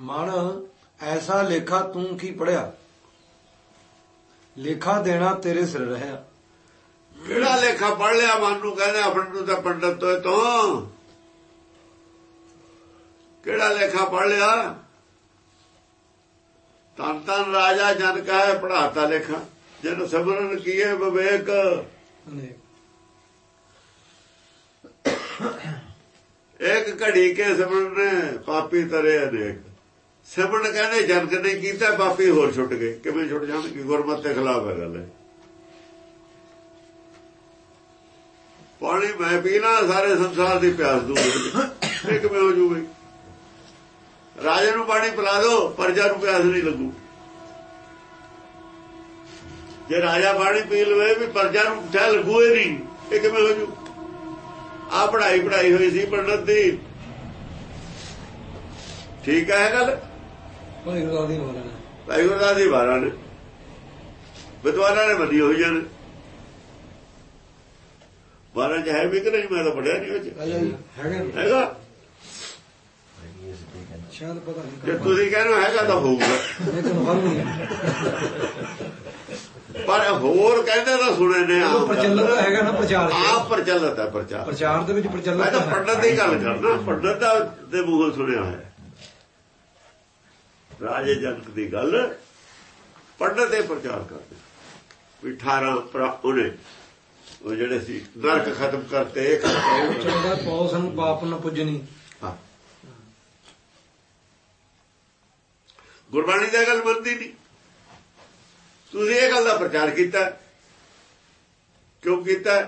ਮਨ ਐਸਾ ਲੇਖਾ ਤੂੰ ਕੀ ਪੜਿਆ ਲੇਖਾ ਦੇਣਾ ਤੇਰੇ ਸਿਰ ਰਹਿਆ। ਕਿਹੜਾ ਲੇਖਾ ਪੜ ਲਿਆ? ਮਨ ਨੂੰ ਕਹਿੰਦੇ ਆਪਣੇ ਨੂੰ ਤਾਂ ਪੰਡਤ ਤੋਂ ਤੋਂ ਕਿਹੜਾ ਲੇਖਾ ਪੜ ਲਿਆ? ਤਨ ਤਨ ਰਾਜਾ ਜਨ ਕਹੇ ਪੜਾਤਾ ਲੇਖਾ। ਜਨ ਸਬਰਨ ਕੀਏ ਵਿਵੇਕ। ਇੱਕ ਘੜੀ ਕੇ ਸਿਮਰਨ ਪਾਪੀ ਤਰੇ ਅਨੇਕ। ਸਿਮਰਨ ਕਹਿੰਦੇ, ਜਨਕ ਨੇ ਕੀਤਾ ਪਾਪੀ ਹੋਰ ਛੁੱਟ ਗਏ। ਕਿਵੇਂ ਛੁੱਟ ਜਾਣਗੇ? ਗੁਰਮਤ ਦੇ ਖਿਲਾਫ ਹੈ ਗੱਲ ਪਾਣੀ ਮੈਂ ਪੀਣਾ, ਸਾਰੇ ਸੰਸਾਰ ਦੀ ਪਿਆਸ ਦੂਰ ਇਹ ਕਿਵੇਂ ਹੋ ਜੂਗੀ? ਰਾਜੇ ਨੂੰ ਪਾਣੀ ਪਿਲਾ ਦਿਓ, ਪਰਜਾ ਨੂੰ ਪਿਆਸ ਨਹੀਂ ਲੱਗੂ। ਜੇ ਰਾਜਾ ਪਾਣੀ ਪੀ ਲਵੇ ਵੀ ਪਰਜਾ ਨੂੰ ਠਹਿ ਲੱਗੂਏ ਨਹੀਂ ਇਹ ਕਿਵੇਂ ਹੋ ਜੂ? ਆ ਪੜਾਈ ਪੜਾਈ ਹੋਈ ਸੀ ਪੰਡਤ ਦੀ। ਠੀਕ ਹੈ ਗੱਲ? ਭਾਈ ਗੁਰਦਾਸ ਦੀ ਗੁਰਦਾਸ ਦੀ ਬਾਰਾਂ ਨੇ ਵਿਦਵਾਨਾਂ ਨੇ ਮੰਨੀ ਹੋਈ ਜਨ ਬਾਰਾਂ ਚ ਹੈ ਵੀ ਕਿ ਨਹੀਂ? ਮੈਂ ਤਾਂ ਪੜਿਆ ਨਹੀਂ ਉਹ ਚ ਹੈਗਾ। ਹੈਗਾ? ਸ਼ਾਇਦ ਪਤਾ ਨਹੀਂ। ਜੇ ਤੁਸੀਂ ਕਹਿੰਦੇ ਹੋ ਹੈਗਾ ਤਾਂ ਹੋਊਗਾ। ਪਰ ਹੋਰ ਕਹਿੰਦੇ ਤਾਂ ਸੁਣੇ ਨੇ ਆਪ ਪ੍ਰਚਲਿਤ ਹੈਗਾ ਨਾ ਪ੍ਰਚਾਰ ਆਪ ਪ੍ਰਚਲਿਤ ਹੈ ਪ੍ਰਚਾਰ। ਪ੍ਰਚਾਰ ਦੇ ਵਿੱਚ ਮੈਂ ਪ੍ਰਚਲਿਤ ਤਾਂ ਹੈ। ਪੰਡਤ ਦੀ ਗੱਲ ਕਰਨਾ ਪੰਡਤ ਦਾ ਦੇ ਮੂੰਹੋਂ ਸੁਣਿਆ ਹੋਇਆ। ਰਾਜੇ ਜਨਕ ਦੀ ਗੱਲ ਪੰਡਤ ਦੇ ਪ੍ਰਚਾਰ ਕਰਦੇ ਵੀ 18 ਭਰਾ ਉਹਨੇ ਉਹ ਜਿਹੜੇ ਸੀ ਨਰਕ ਖਤਮ ਕਰਤੇ। ਚੰਗਾ ਪਾਉ ਸਾਨੂੰ ਪਾਪ ਨਾ ਪੁੱਜਣੀ ਹਾਂ। ਗੁਰਬਾਣੀ ਦੀ ਗੱਲ ਮੰਨਦੀ ਨਹੀਂ ਤੁਸੀਂ ਇਹ ਗੱਲ ਦਾ ਪ੍ਰਚਾਰ ਕੀਤਾ ਕਿਉਂ ਕੀਤਾ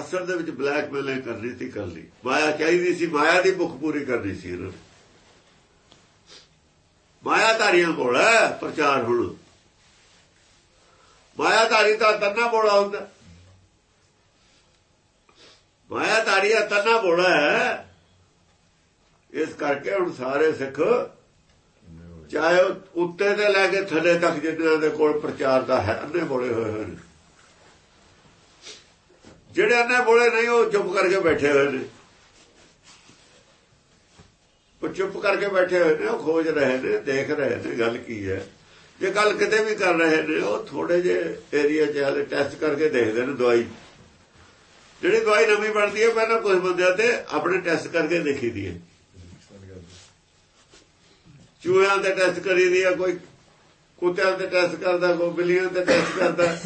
ਅਸਲ ਦੇ ਵਿੱਚ ਬਲੈਕਮੇਲਿੰਗ ਕਰਨੀ ਸੀ ਕਰ ਲਈ। ਮਾਇਆ ਚਾਹੀਦੀ ਸੀ, ਮਾਇਆ ਦੀ ਭੁੱਖ ਪੂਰੀ ਕਰਨੀ ਸੀ ਇਹਨਾਂ। ਨੇ ਮਾਇਆ ਧਾਰੀਆਂ ਕੋਲ ਹੈ, ਪ੍ਰਚਾਰ ਹੁਣ। ਮਾਇਆ ਧਾਰੀ ਤਾਂ ਤੰਨਾ ਬੋਲਾ ਹੁੰਦਾ। ਮਾਇਆ ਧਾਰੀਆ ਤੰਨਾ ਬੋਲਾ ਹੈ। ਇਸ ਕਰਕੇ ਹੁਣ ਸਾਰੇ ਸਿੱਖ ਚਾਹੇ ਉੱਤੇ ਤੇ ਲੈ ਕੇ ਥੱਲੇ ਤੱਕ ਜਿਨ੍ਹਾਂ ਦੇ ਕੋਲ ਪ੍ਰਚਾਰ ਦਾ ਹੈ, ਅੰਨੇ ਬੋਲੇ ਹੋਏ ਹੋਏ ਨੇ ਜਿਹੜੇ ਅੰਨੇ ਬੋਲੇ ਨਹੀਂ, ਉਹ ਚੁੱਪ ਕਰਕੇ ਬੈਠੇ ਹੋਏ ਨੇ। ਉਹ ਚੁੱਪ ਕਰਕੇ ਬੈਠੇ ਹੋਏ ਨੇ, ਉਹ ਖੋਜ ਰਹੇ ਨੇ, ਦੇਖ ਰਹੇ ਨੇ ਗੱਲ ਕੀ ਹੈ। ਜੇ ਗੱਲ ਕਿਤੇ ਵੀ ਕਰ ਰਹੇ ਨੇ, ਉਹ ਥੋੜੇ ਜੇ ਏਰੀਆ 'ਚ ਹਾਲੇ ਟੈਸਟ ਕਰਕੇ ਦੇਖਦੇ ਨੇ ਦਵਾਈ। ਜਿਹੜੀ ਦਵਾਈ ਨਵੀਂ ਬਣਦੀ ਹੈ, ਪਹਿਲਾਂ ਕੁਝ ਬੰਦਿਆਂ ਤੇ ਆਪਣੇ ਟੈਸਟ ਕਰਕੇ ਦੇਖੀ ਦੀ ਹੈ। ਚੂਹਿਆਂ ਤੇ ਟੈਸਟ ਕਰੀ ਦੀ ਹੈ, ਕੋਈ ਕੁੱਤਿਆਂ ਤੇ ਟੈਸਟ ਕਰਦਾ, ਕੋਈ ਬਿੱਲੀਆਂ ਤੇ ਟੈਸਟ ਕਰਦਾ।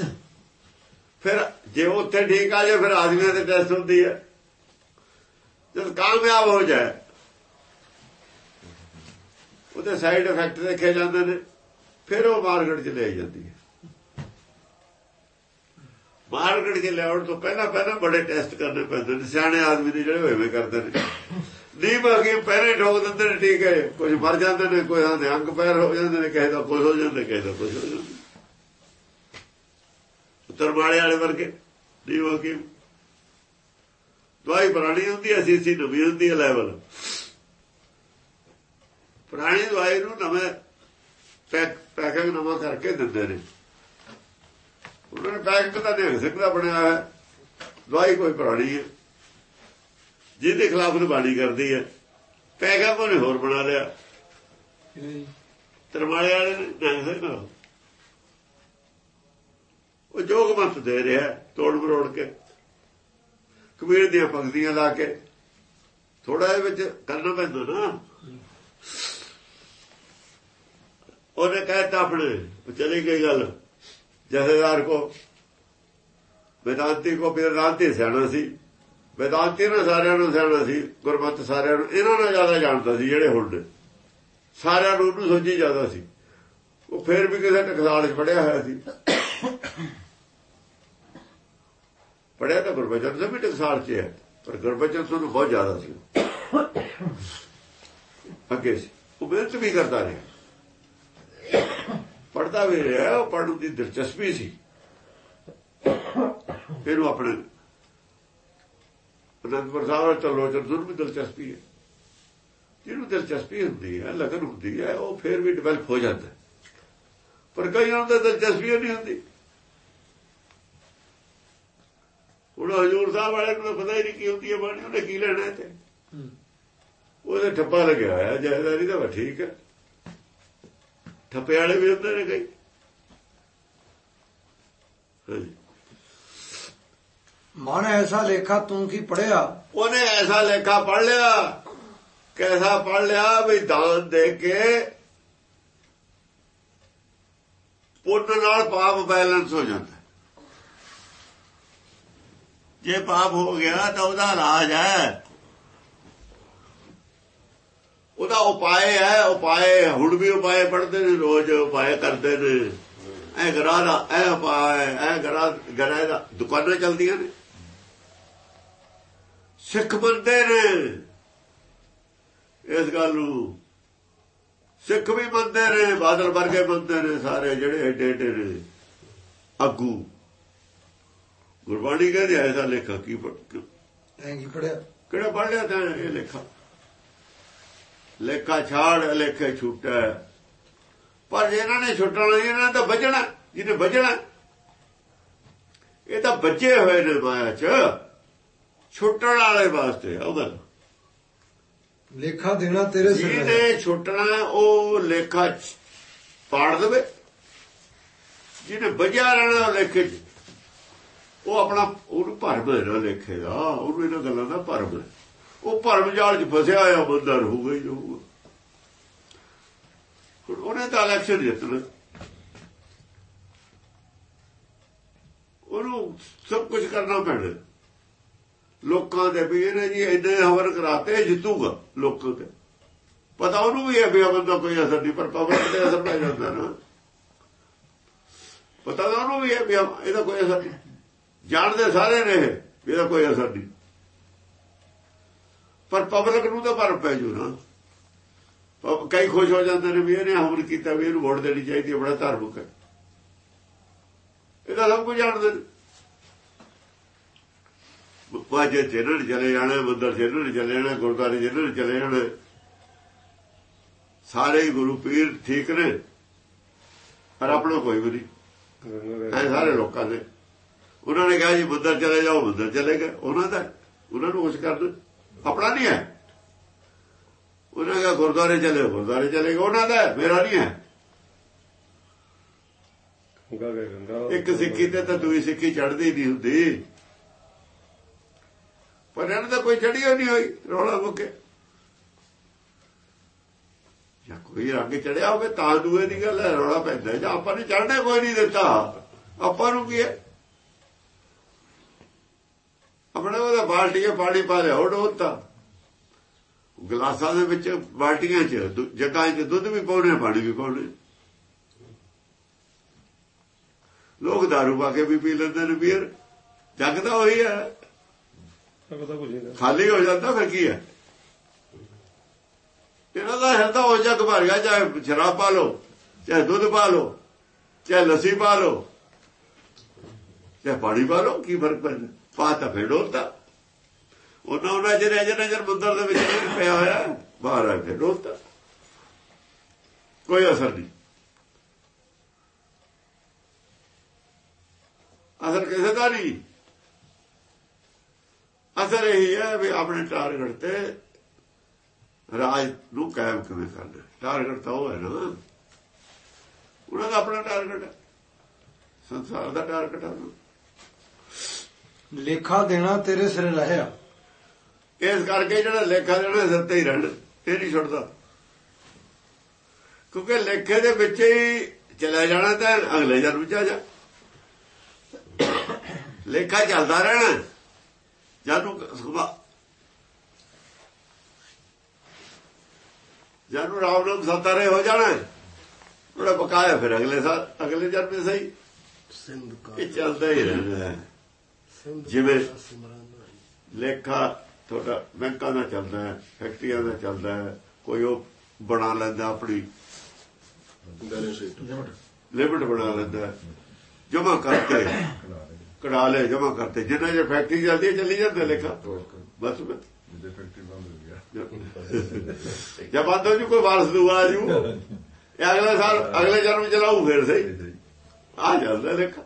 ਫਿਰ ਜੇ ਉੱਥੇ ਠੀਕ ਆ ਜਾਏ ਫਿਰ ਆਦਮੀਆਂ ਦੇ ਟੈਸਟ ਹੁੰਦੀ ਹੈ ਜਦ ਕਾਮਯਾਬ ਹੋ ਜਾਏ। ਉਹਦੇ ਸਾਈਡ ਇਫੈਕਟ ਦੇਖੇ ਜਾਂਦੇ ਨੇ। ਫਿਰ ਉਹ ਮਾਰਕੀਟ 'ਚ ਲੈ ਜਾਂਦੀ ਹੈ ਮਾਰਕੀਟ 'ਚ ਲਿਆਉਣ ਤੋਂ ਪਹਿਲਾਂ ਪਹਿਲਾਂ ਬੜੇ ਟੈਸਟ ਕਰਨੇ ਪੈਂਦੇ ਨੇ। ਸਿਆਣੇ ਆਦਮੀ ਦੇ ਜਿਹੜੇ ਹੋਏ ਕਰਦੇ ਨੇ। ਨਹੀਂ ਬਾਕੀ ਪਹਿਲੇ ਠੋਕ ਦਿੰਦੇ ਨੇ, ਠੀਕ ਹੈ। ਕੁਝ ਮਰ ਜਾਂਦੇ ਨੇ, ਕੋਈ ਦੇ ਅੰਗ ਪੈਰ ਹੋ ਜਾਂਦੇ ਨੇ, ਕਿਸੇ ਦਾ ਕੁਝ ਹੋ ਜਾਂਦਾ, ਕਿਸੇ ਦਾ ਕੁਝ ਹੋ ਜਾਂਦਾ। ਤਰਮਾਲੇ ਵਾਲੇ ਵਰਗੇ। ਨਹੀਂ ਬਾਕੀ ਦਵਾਈ ਪੁਰਾਣੀ ਹੁੰਦੀ ਹੈ ਸੀਸੀ ਨਵੀਂ ਹੁੰਦੀ ਹੈ ਲੈਵਲ ਪੁਰਾਣੀ ਦਵਾਈ ਨੂੰ ਨਵੇਂ ਪੈਕ ਪੈਕਿੰਗ ਨਵਾਂ ਕਰਕੇ ਦਿੰਦੇ ਨੇ। ਉਹਨਾਂ ਨੇ ਪੈਕਿੰਗ ਤਾਂ ਨਿਹੰਗ ਸਿੰਘ ਦਾ ਬਣਿਆ ਹੈ ਦਵਾਈ ਕੋਈ ਪੁਰਾਣੀ ਹੈ। ਜਿਹਦੇ ਖਿਲਾਫ ਬਾਣੀ ਕਰਦੀ ਹੈ। ਪੈਕਿੰਗ ਉਹਨੇ ਹੋਰ ਬਣਾ ਲਿਆ। ਤਰਮਾਲੇ ਵਾਲੇ ਨੇ ਸਿੰਘ ਨਾਲ। ਉਹ ਜੋਗ ਮਤ ਦੇ ਰਿਹਾ ਤੋੜ ਮਰੋੜ ਕੇ। ਕਬੀਰ ਦੀਆਂ ਭਗਤੀਆਂ ਲਾ ਕੇ ਥੋੜਾ ਇਹ ਵਿੱਚ ਕਰਨਾ ਪੈਂਦਾ ਨਾ। ਉਹਨੇ ਕਹਿਤਾ ਆਪਣੇ ਚਲੀ ਗਈ ਗੱਲ ਜਥੇਦਾਰ ਕੋ। ਵਿਦਾਂਤੀ ਕੋ ਵਿਦਾਂਤੀ ਸਿਆਣਾ ਸੀ। ਬੇਦਾਂਤੀ ਨੇ ਸਾਰਿਆਂ ਨੂੰ ਸਿਆਣਾ ਸੀ, ਗੁਰਮਤ ਸਾਰਿਆਂ ਨੂੰ, ਇਹਨਾਂ ਨਾਲ ਜ਼ਿਆਦਾ ਜਾਣਦਾ ਸੀ ਜਿਹੜੇ ਹੁਣ ਸਾਰਿਆਂ ਨੂੰ ਉਹਨੂੰ ਸੋਝੀ ਜ਼ਿਆਦਾ ਸੀ। ਉਹ ਫੇਰ ਵੀ ਕਿਸੇ ਟਕਸਾਲ 'ਚ ਪੜਿਆ ਹੋਇਆ ਸੀ। ਪੜਿਆ ਤਾਂ ਗੁਰਬਚਨ ਸੇ ਵੀ ਟਕਸਾਲ 'ਚ ਹੈ, ਪਰ ਗੁਰਬਚਨ ਤੋਂ ਬਹੁਤ ਜ਼ਿਆਦਾ ਸੀ। ਅੱਗੇ ਸੀ। ਉਹ ਮਿਹਨਤ ਵੀ ਕਰਦਾ ਰਿਹਾ। ਪੜਦਾ ਵੀ ਰਿਹਾ, ਉਹ ਪੜਨ ਦੀ ਦਿਲਚਸਪੀ ਸੀ। ਫਿਰ ਉਹ ਆਪਣੇ ਅਨੰਦਪੁਰ ਸਾਹਿਬ ਚੱਲੋ ਜਰੂਰ ਵੀ ਦਿਲਚਸਪੀ ਹੈ। ਜਿਹਨੂੰ ਦਿਲਚਸਪੀ ਹੁੰਦੀ ਹੈ, ਲਗਨ ਹੁੰਦੀ ਹੈ, ਉਹ ਫਿਰ ਵੀ ਡਿਵੈਲਪ ਹੋ ਜਾਂਦਾ ਪਰ ਕਈਆਂ ਨੂੰ ਤਾਂ ਦਿਲਚਸਪੀ ਨਹੀਂ ਹੁੰਦੀ। ਹੁਣ ਹਜੂਰ ਸਾਹਿਬ ਵਾਲੇ ਨੂੰ ਤਾਂ ਪਤਾ ਹੀ ਨਹੀਂ ਕੀ ਹੁੰਦੀ ਹੈ ਬਾਣੀ ਉਹਨੇ ਕੀ ਲੈਣਾ ਹੂੰ। ਉਹਦੇ ਠੱਪਾ ਲੱਗਿਆ ਹੋਇਆ ਜਾਇਦਾਰੀ ਦਾ ਠੀਕ ਹੈ। ਠੱਪੇ ਵਾਲੇ ਵੀ ਹੁੰਦੇ ਨੇ ਕਈ। ਮਨ ਐਸਾ ਲੇਖਾ ਤੂੰ ਕੀ ਪੜਿਆ ਉਹਨੇ ਐਸਾ ਲੇਖਾ ਪੜ ਲਿਆ। ਕੈਸਾ ਪੜ ਲਿਆ ਵੀ ਦਾਨ ਦੇ ਕੇ ਪੁੰਨ ਨਾਲ ਪਾਪ ਬੈਲੈਂਸ ਹੋ ਜਾਂਦਾ। ਜੇ ਪਾਪ ਹੋ ਗਿਆ ਤਾਂ ਉਹਦਾ ਇਲਾਜ ਹੈ। ਉਹਦਾ ਉਪਾਏ ਹੈ ਉਪਾਏ ਹੁਣ ਵੀ ਉਪਾਏ ਪੜਦੇ ਨੇ, ਰੋਜ਼ ਉਪਾਏ ਕਰਦੇ ਨੇ। ਐ ਗਰਾ ਦਾ, ਐ ਉਪਾਏ ਐ ਗਰਾ ਗਰਾ ਦਾ, ਦੁਕਾਨਾਂ ਚੱਲਦੀਆਂ ਨੇ। ਸਿੱਖ ਬੰਦੇ ਨੇ। ਇਸ ਗੱਲ ਨੂੰ ਸਿੱਖ ਵੀ ਬੰਦੇ ਨੇ, ਬਾਦਲ ਵਰਗੇ ਬੰਦੇ ਨੇ ਸਾਰੇ ਜਿਹੜੇ ਏਡੇ ਏਡੇ ਨੇ। ਆਗੂ ਗੁਰਬਾਣੀ ਕਹਿੰਦੇ ਐਸਾ ਲੇਖਾ ਕੀ ਪੜ੍ਹ- ਐਂ ਕੀ ਪੜਿਆ ਕਿਹੜਾ ਪੜ ਲਿਆ ਤੈਂ ਇਹ ਲੇਖਾ? ਲੇਖਾ ਛਾੜ ਲੇਖੇ ਛੁੱਟਾ। ਪਰ ਜੇ ਇਹਨਾਂ ਨੇ ਛੁੱਟਣਾ ਨਹੀਂ ਇਹਨਾਂ ਤਾਂ ਬਚਣਾ ਜਿਹਨੇ ਬਚਣਾ ਇਹ ਤਾਂ ਬੱਚੇ ਹੋਏ ਨੇ ਮਾਇਆ ਚ। ਛੁੱਟਣ ਵਾਲੇ ਵਾਸਤੇ ਗੱਲ। ਲੇਖਾ ਦੇਣਾ ਤੇਰੇ ਸਿਰ ਜਿਹਨੇ ਛੁੱਟਣਾ ਉਹ ਲੇਖਾ ਪਾੜ ਦੇਵੇ। ਜਿਹਨੇ ਬਜਿਆ ਰਹਿਣਾ ਉਹ ਲੇਖੇ ਉਹ ਆਪਣਾ, ਉਹਨੂੰ ਭਰਮ ਹੈ ਨਾ ਲੇਖੇ ਉਹਨੂੰ ਇਹਨਾਂ ਗੱਲਾਂ ਦਾ ਭਰਮ ਉਹ ਭਰਮ ਜਾਲ ਚ ਫਸਿਆ ਹੋਇਆ ਬੰਦਾ ਰਹੂਗਾ ਹੀ ਰਹੂਗਾ। ਹੁਣ ਉਹਨੇ ਤਾਂ ਇਲੈਕਸ਼ਨ ਜਿੱਤਣਾ। ਉਹਨੂੰ ਸਭ ਕੁਝ ਕਰਨਾ ਪੈਣਾ। ਲੋਕਾਂ ਦੇ ਵੀ ਇਹਨੇ ਜੀ ਇੰਨੇ ਹਵਰ ਕਰਾਤੇ ਜਿੱਤੂਗਾ ਲੋਕਾਂ ਤੇ। ਪਤਾ ਉਹਨੂੰ ਵੀ ਇਹ ਵੀ ਬੰਦਾ ਕੋਈ ਅਸਰ ਨਹੀਂ, ਪਰ ਪਬਲਿਕ ਤੇ ਅਸਰ ਪੈ ਜਾਂਦਾ ਨਾ। ਪਤਾ ਉਹਨੂੰ ਵੀ ਇਹ ਵੀ ਇਹਦਾ ਕੋਈ ਅਸਰ ਨਹੀਂ। ਜਾਣਦੇ ਸਾਰੇ ਨੇ, ਇਹਦਾ ਕੋਈ ਅਸਰ ਨਹੀਂ। ਪਰ ਪਬਲਿਕ ਨੂੰ ਤਾਂ ਭਰ ਪੈ ਜੂ ਨਾ। ਕਈ ਖੁਸ਼ ਹੋ ਜਾਂਦੇ ਨੇ ਵੀ ਇਹਨੇ ਹਮਲ ਕੀਤਾ, ਵੀ ਇਹਨੂੰ ਵੋਟ ਦੇਣੀ ਚਾਹੀਦੀ ਹੈ, ਬੜਾ ਧਾਰਮਿਕ ਹੈ। ਇਹਦਾ ਸਭ ਕੁਝ ਜਾਣਦੇ ਨੇ। ਵਾਜੇ ਚੇਨਣ ਚਲੇ ਜਾਣਾ, ਮੰਦਰ ਚੇਨਣ ਚਲੇ ਜਾਣਾ, ਗੁਰਦੁਆਰੇ ਚੇਨਣ ਚਲੇ ਜਾਣਾ। ਸਾਰੇ ਹੀ ਗੁਰੂ ਪੀਰ ਠੀਕ ਨੇ, ਪਰ ਆਪਣਾ ਕੋਈ ਵੀ ਨਹੀਂ। ਸਾਰੇ ਲੋਕਾਂ ਦੇ। ਉਹਨਾਂ ਨੇ ਕਿਹਾ ਜੀ ਮੰਦਰ ਚਲੇ ਜਾਓ ਮੰਦਰ ਚਲੇ ਗਏ। ਉਹਨਾਂ ਦਾ ਉਹਨਾਂ ਨੂੰ ਕੁਝ ਕਰਨ ਆਪਣਾ ਨਹੀਂ ਹੈ। ਉਹਨਾਂ ਕਿਹਾ ਗੁਰਦੁਆਰੇ ਚਲੇ ਗੁਰਦੁਆਰੇ ਚਲੇ ਗਏ। ਉਹਨਾਂ ਦਾ ਮੇਰਾ ਨਹੀਂ ਹੈ। ਇੱਕ ਸਿੱਖੀ ਤੇ ਤਾਂ ਦੂਈ ਸਿੱਖੀ ਚੜਦੀ ਨਹੀਂ ਹੁੰਦੀ। ਪਰ ਇਹਨਾਂ ਦਾ ਕੋਈ ਚੜੀ ਨਹੀਂ ਹੋਈ ਰੌਲਾ ਮੁੱਕੇ। ਜਾਂ ਕੋਈ ਰੰਗ ਚੜਿਆ ਹੋਵੇ ਤਾਂ ਦੂਏ ਦੀ ਗੱਲ ਹੈ ਰੌਲਾ ਪੈਂਦਾ ਜਾਂ ਆਪਾਂ ਨੇ ਚੜਨੇ ਕੋਈ ਨਹੀਂ ਦਿੱਤਾ। ਆਪਾਂ ਨੂੰ ਕੀ ਹੈ? ਆਪਣੇ ਉਹਦਾ ਬਾਲਟੀਆਂ ਪਾਣੀ ਪਾ ਲਿਆ ਉਹ ਡੋਲਤਾ। ਗਲਾਸਾਂ ਦੇ ਵਿੱਚ ਬਾਲਟੀਆਂ 'ਚ ਜੱਗਾਂ 'ਚ ਦੁੱਧ ਵੀ ਪਾਉਣੇ ਪਾਣੀ ਵੀ ਪਾਉਣੇ। ਲੋਕ ਦਾਰੂ ਪਾ ਕੇ ਵੀ ਪੀ ਲੈਂਦੇ ਨੇ ਬੀਅਰ। ਜੱਗ ਤਾਂ ਉਹੀ ਹੈ। ਖਾਲੀ ਹੋ ਜਾਂਦਾ ਫਿਰ ਕੀ ਹੈ? ਇਹਨਾਂ ਦਾ ਹਿਰਦਾ ਹੋ ਜੱਗ ਭਰ ਗਿਆ ਚਾਹੇ ਸ਼ਰਾਬ ਪਾ ਲਓ ਚਾਹੇ ਦੁੱਧ ਪਾ ਲਓ ਚਾਹੇ ਲੱਸੀ ਪਾ ਲਓ ਚਾਹੇ ਪਾਣੀ ਪਾ ਲਓ ਕੀ ਫ਼ਰਕ ਪੈਂਦਾ? ਪਾਤਾ ਫਿਰ ਡੋਲਤਾ ਉਹਨਾਂ ਉਹਨਾਂ ਜਿਹੜੇ ਅਜੇ ਨਜ਼ਰ ਮੰਦਰ ਦੇ ਵਿੱਚ ਨਹੀਂ ਪਿਆ ਹੋਇਆ। ਬਾਹਰ ਆ ਕੇ ਡੋਲਤਾ ਕੋਈ ਅਸਰ ਨਹੀਂ। ਅਸਰ ਕਿਸੇ ਦਾ ਨਹੀਂ। ਅਸਰ ਇਹ ਹੈ ਵੀ ਆਪਣੇ ਟਾਰਗੇਟ ਤੇ ਰਾਜ ਨੂੰ ਕਾਇਮ ਕਿਵੇਂ ਕਰਨਾ। ਟਾਰਗੇਟ ਤਾਂ ਉਹ ਹੈ ਨਾ। ਉਹਨਾਂ ਦਾ ਆਪਣਾ ਟਾਰਗੇਟ ਸੰਸਾਰ ਦਾ ਟਾਰਗੇਟ ਹੈ। ਲੇਖਾ ਦੇਣਾ ਤੇਰੇ ਸਿਰ ਰਹਿਆ। ਇਸ ਕਰਕੇ ਜਿਹੜਾ ਲੇਖਾ ਦੇਣਾ ਸਿਰ ਤੇ ਹੀ ਰਹਿਣਾ। ਇਹ ਨਹੀਂ ਛੁੱਟਦਾ। ਕਿਉਂਕਿ ਲੇਖੇ ਦੇ ਵਿੱਚ ਹੀ ਚਲਾ ਜਾਣਾ ਤਾਂ ਅਗਲੇ ਜਨਮ ਚ ਆ ਜਾ। ਲੇਖਾ ਚੱਲਦਾ ਰਹਿਣਾ। ਜਦੋਂ ਸੁਭਾ ਜਦੋਂ ਰਾਮ ਨਾਮ ਸਤਾਰੇ ਹੋ ਜਾਣਾ। ਉਹਦਾ ਬਕਾਇਆ ਫਿਰ ਅਗਲੇ ਸਾਲ ਅਗਲੇ ਜਨਮ ਵਿੱਚ ਸਹੀ। ਸਿੰਧ ਕਾ ਇਹ ਚੱਲਦਾ ਹੀ ਰਹਿੰਦਾ ਹੈ। ਜਿਵੇਂ ਲੇਖਾ ਤੁਹਾਡਾ ਬੈਂਕਾਂ ਦਾ ਚੱਲਦਾ ਹੈ, ਫੈਕਟਰੀਆਂ ਦਾ ਚੱਲਦਾ ਹੈ, ਕੋਈ ਉਹ ਬਣਾ ਲੈਂਦਾ ਆਪਣੀ ਬੈਲੈਂਸ ਲਿਮਟ ਬਣਾ ਲੈਂਦਾ ਜਮਾ ਕਰਕੇ, ਕਢਾ ਲੈ ਜਮਾ ਕਰਤੇ। ਜਿੰਨਾ ਜੇ ਫੈਕਟਰੀ ਚੱਲਦੀ ਹੈ, ਚੱਲੀ ਜਾਂਦਾ ਲੇਖਾ। ਬਸ ਬਸ। ਫੈਕਟਰੀ ਬੰਦ ਹੋ ਗਿਆ ਜਦ ਬੰਦ ਹੋ ਜੂ, ਕੋਈ ਵਾਰਸ ਦੂਆ ਆ ਜੂ। ਇਹ ਅਗਲੇ ਸਾਲ, ਅਗਲੇ ਜਨਮ ਚਲਾਉ ਫੇਰ ਸਹੀ। ਆ ਜਾਂਦਾ ਲੇਖਾ।